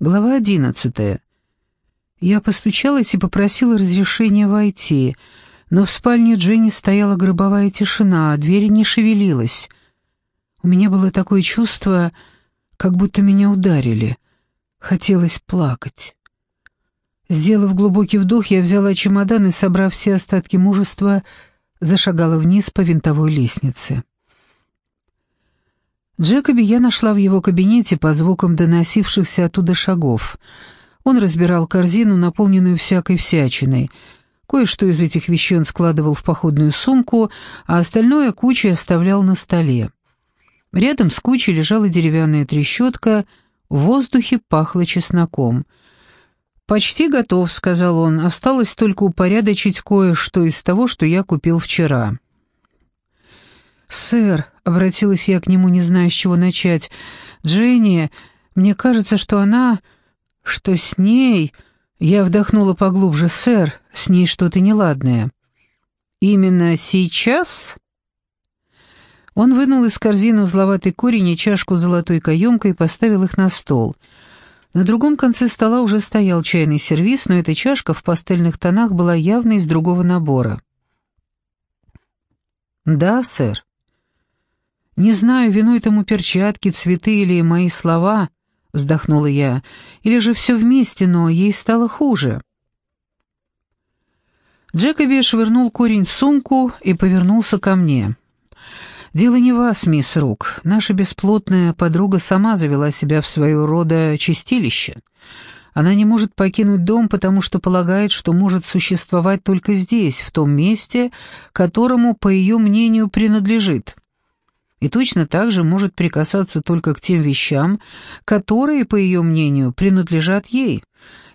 Глава одиннадцатая. Я постучалась и попросила разрешения войти, но в спальне Дженни стояла гробовая тишина, а дверь не шевелилась. У меня было такое чувство, как будто меня ударили. Хотелось плакать. Сделав глубокий вдох, я взяла чемодан и, собрав все остатки мужества, зашагала вниз по винтовой лестнице. Джекоби я нашла в его кабинете по звукам доносившихся оттуда шагов. Он разбирал корзину, наполненную всякой всячиной. Кое-что из этих вещей он складывал в походную сумку, а остальное кучей оставлял на столе. Рядом с кучей лежала деревянная трещотка, в воздухе пахло чесноком. «Почти готов», — сказал он, — «осталось только упорядочить кое-что из того, что я купил вчера». «Сэр», — обратилась я к нему, не зная, с чего начать, — «Дженни, мне кажется, что она... что с ней...» Я вдохнула поглубже, «Сэр, с ней что-то неладное». «Именно сейчас?» Он вынул из корзины узловатый корень и чашку с золотой каемкой и поставил их на стол. На другом конце стола уже стоял чайный сервиз, но эта чашка в пастельных тонах была явно из другого набора. «Да, сэр». «Не знаю, виной тому перчатки, цветы или мои слова», — вздохнула я, — «или же все вместе, но ей стало хуже». Джекоби швырнул корень в сумку и повернулся ко мне. «Дело не вас, мисс Рук. Наша бесплотная подруга сама завела себя в свое рода чистилище. Она не может покинуть дом, потому что полагает, что может существовать только здесь, в том месте, которому, по ее мнению, принадлежит» и точно так же может прикасаться только к тем вещам, которые, по ее мнению, принадлежат ей.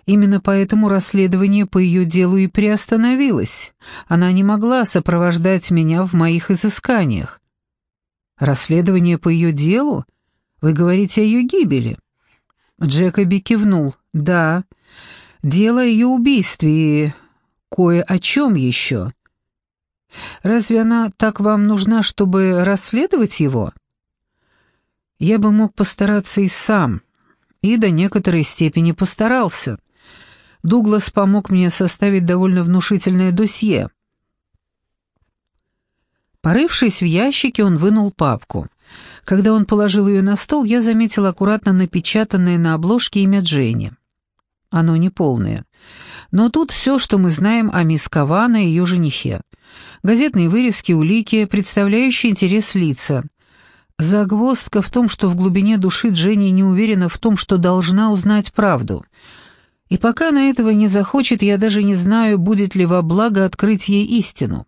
Именно поэтому расследование по ее делу и приостановилось. Она не могла сопровождать меня в моих изысканиях. «Расследование по ее делу? Вы говорите о ее гибели?» Джекоби кивнул. «Да, дело о ее убийстве и кое о чем еще». Разве она так вам нужна, чтобы расследовать его? Я бы мог постараться и сам, и до некоторой степени постарался. Дуглас помог мне составить довольно внушительное досье. Порывшись в ящике, он вынул папку. Когда он положил ее на стол, я заметил аккуратно напечатанное на обложке имя Дженни. Оно неполное. Но тут все, что мы знаем о мисс Кавана и ее женихе газетные вырезки, улики, представляющие интерес лица. Загвоздка в том, что в глубине души Дженни не уверена в том, что должна узнать правду. И пока она этого не захочет, я даже не знаю, будет ли во благо открыть ей истину.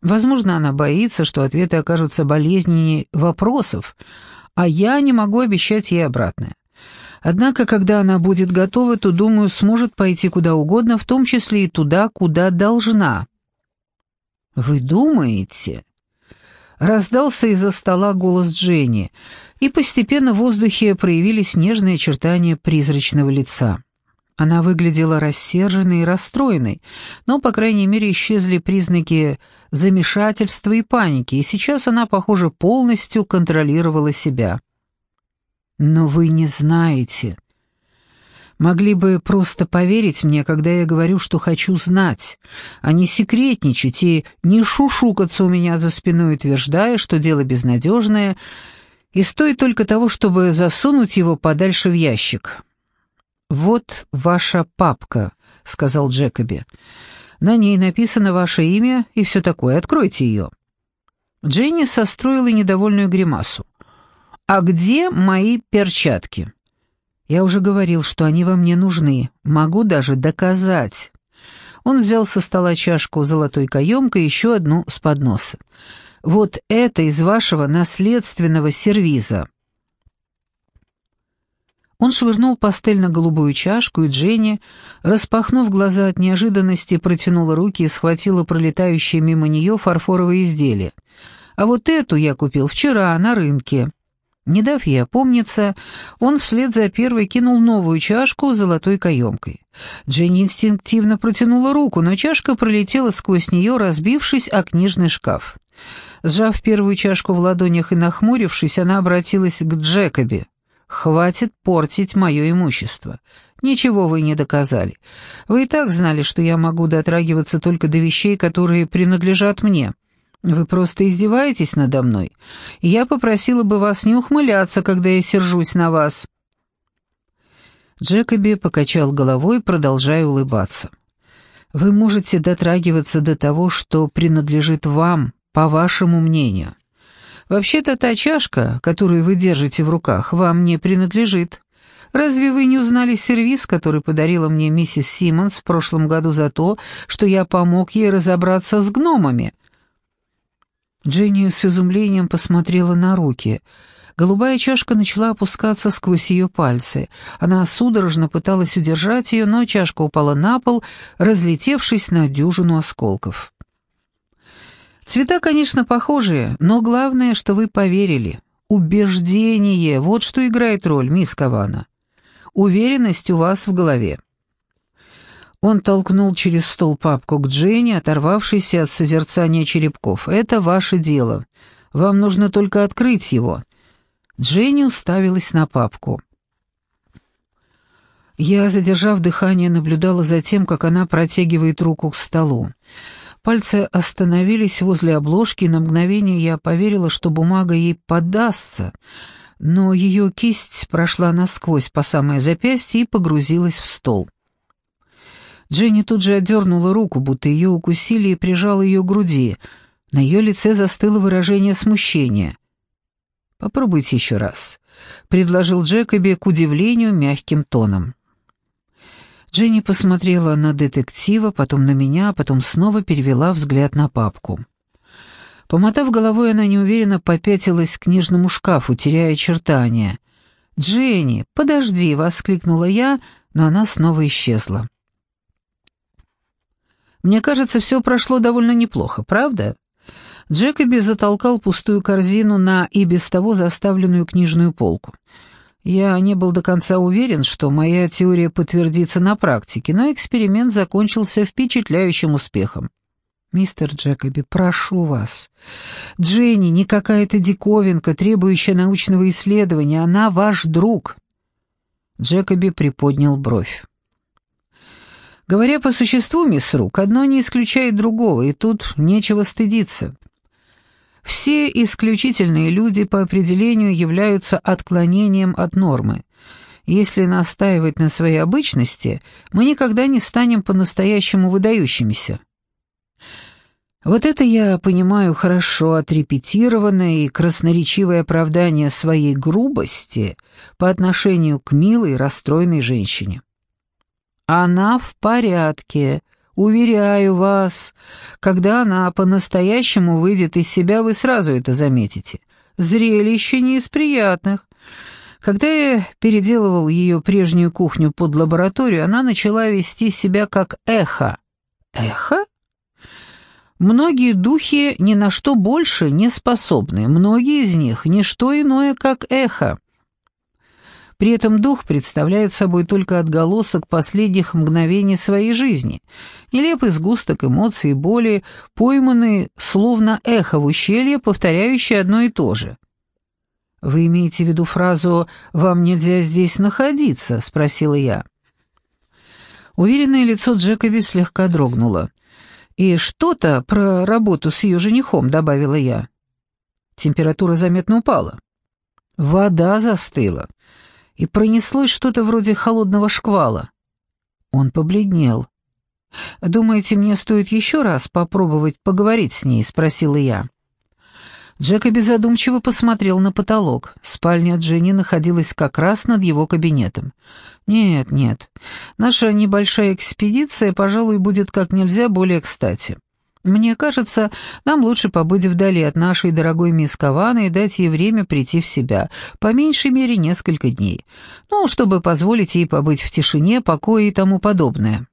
Возможно, она боится, что ответы окажутся болезненнее вопросов, а я не могу обещать ей обратное. Однако, когда она будет готова, то, думаю, сможет пойти куда угодно, в том числе и туда, куда должна. «Вы думаете?» Раздался из-за стола голос Дженни, и постепенно в воздухе проявились нежные очертания призрачного лица. Она выглядела рассерженной и расстроенной, но, по крайней мере, исчезли признаки замешательства и паники, и сейчас она, похоже, полностью контролировала себя. «Но вы не знаете», могли бы просто поверить мне, когда я говорю, что хочу знать, а не секретничать и не шушукаться у меня за спиной, утверждая, что дело безнадежное, и стоит только того, чтобы засунуть его подальше в ящик. «Вот ваша папка», — сказал Джекоби. «На ней написано ваше имя и все такое. Откройте ее». Дженни состроила недовольную гримасу. «А где мои перчатки?» Я уже говорил, что они вам не нужны. Могу даже доказать». Он взял со стола чашку золотой каемкой и еще одну с подноса. «Вот это из вашего наследственного сервиза». Он швырнул пастельно-голубую чашку, и Дженни, распахнув глаза от неожиданности, протянула руки и схватила пролетающее мимо нее фарфоровое изделие. «А вот эту я купил вчера на рынке». Не дав ей опомниться, он вслед за первой кинул новую чашку с золотой каемкой. Дженни инстинктивно протянула руку, но чашка пролетела сквозь нее, разбившись о книжный шкаф. Сжав первую чашку в ладонях и нахмурившись, она обратилась к Джекоби. Хватит портить мое имущество. Ничего вы не доказали. Вы и так знали, что я могу дотрагиваться только до вещей, которые принадлежат мне. Вы просто издеваетесь надо мной. Я попросила бы вас не ухмыляться, когда я сержусь на вас». Джекоби покачал головой, продолжая улыбаться. «Вы можете дотрагиваться до того, что принадлежит вам, по вашему мнению. Вообще-то та чашка, которую вы держите в руках, вам не принадлежит. Разве вы не узнали сервиз, который подарила мне миссис Симмонс в прошлом году за то, что я помог ей разобраться с гномами?» Дженни с изумлением посмотрела на руки. Голубая чашка начала опускаться сквозь ее пальцы. Она судорожно пыталась удержать ее, но чашка упала на пол, разлетевшись на дюжину осколков. Цвета, конечно, похожие, но главное, что вы поверили. Убеждение — вот что играет роль, мисс Кавана. Уверенность у вас в голове. Он толкнул через стол папку к Дженни, оторвавшейся от созерцания черепков. «Это ваше дело. Вам нужно только открыть его». Дженни уставилась на папку. Я, задержав дыхание, наблюдала за тем, как она протягивает руку к столу. Пальцы остановились возле обложки, и на мгновение я поверила, что бумага ей подастся, но ее кисть прошла насквозь по самое запястье и погрузилась в стол. Дженни тут же отдернула руку, будто ее укусили и прижала ее к груди. На ее лице застыло выражение смущения. «Попробуйте еще раз», — предложил Джекоби к удивлению мягким тоном. Дженни посмотрела на детектива, потом на меня, а потом снова перевела взгляд на папку. Помотав головой, она неуверенно попятилась к книжному шкафу, теряя очертания. «Дженни, подожди!» — воскликнула я, но она снова исчезла. Мне кажется, все прошло довольно неплохо, правда?» Джекоби затолкал пустую корзину на и без того заставленную книжную полку. Я не был до конца уверен, что моя теория подтвердится на практике, но эксперимент закончился впечатляющим успехом. «Мистер Джекоби, прошу вас. Дженни не какая-то диковинка, требующая научного исследования, она ваш друг». Джекоби приподнял бровь. Говоря по существу, мисс Рук, одно не исключает другого, и тут нечего стыдиться. Все исключительные люди по определению являются отклонением от нормы. Если настаивать на своей обычности, мы никогда не станем по-настоящему выдающимися. Вот это я понимаю хорошо отрепетированное и красноречивое оправдание своей грубости по отношению к милой расстроенной женщине. Она в порядке, уверяю вас. Когда она по-настоящему выйдет из себя, вы сразу это заметите. Зрелище не из приятных. Когда я переделывал ее прежнюю кухню под лабораторию, она начала вести себя как эхо. Эхо? Многие духи ни на что больше не способны, многие из них — ни что иное, как эхо. При этом дух представляет собой только отголосок последних мгновений своей жизни, нелепый сгусток эмоций и боли, пойманный словно эхо в ущелье, повторяющее одно и то же. «Вы имеете в виду фразу «вам нельзя здесь находиться»?» — спросила я. Уверенное лицо Джекоби слегка дрогнуло. «И что-то про работу с ее женихом», — добавила я. Температура заметно упала. Вода застыла и пронеслось что-то вроде холодного шквала. Он побледнел. «Думаете, мне стоит еще раз попробовать поговорить с ней?» — спросила я. Джекоби задумчиво посмотрел на потолок. Спальня Дженни находилась как раз над его кабинетом. «Нет, нет, наша небольшая экспедиция, пожалуй, будет как нельзя более кстати. Мне кажется, нам лучше побыть вдали от нашей дорогой мисс Каваны и дать ей время прийти в себя, по меньшей мере несколько дней, ну, чтобы позволить ей побыть в тишине, покое и тому подобное.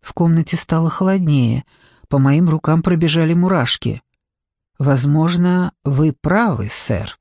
В комнате стало холоднее, по моим рукам пробежали мурашки. «Возможно, вы правы, сэр».